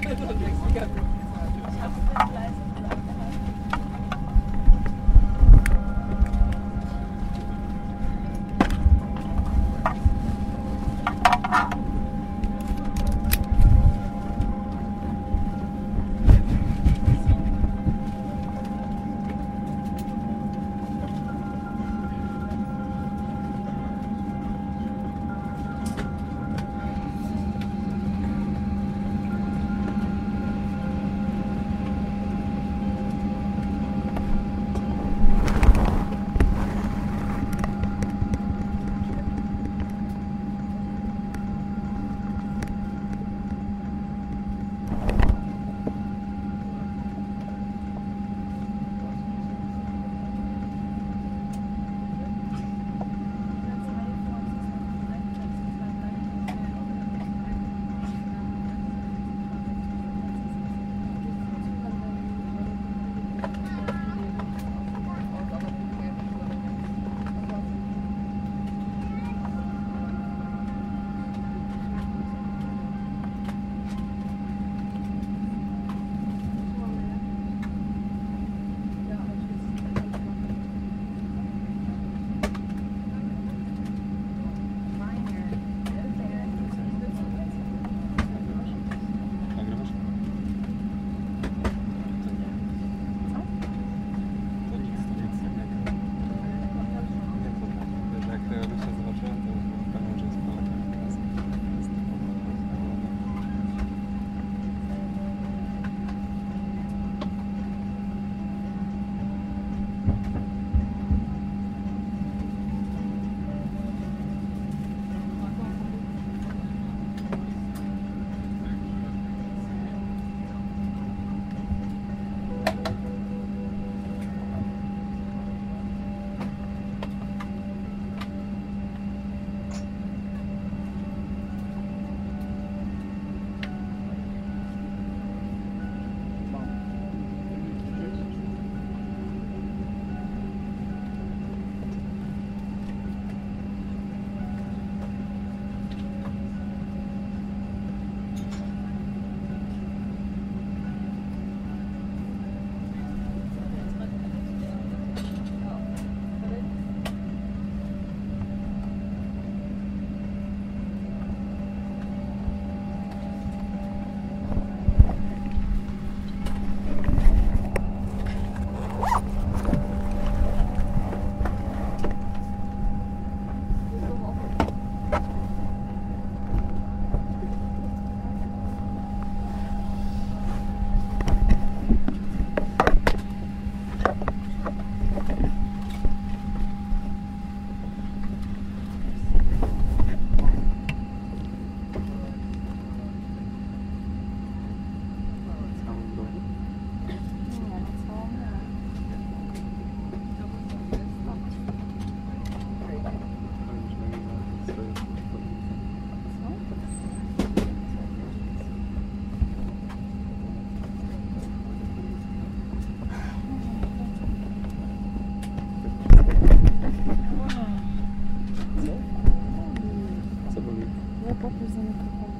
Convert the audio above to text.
对对对，是的。Я попу за микрофон.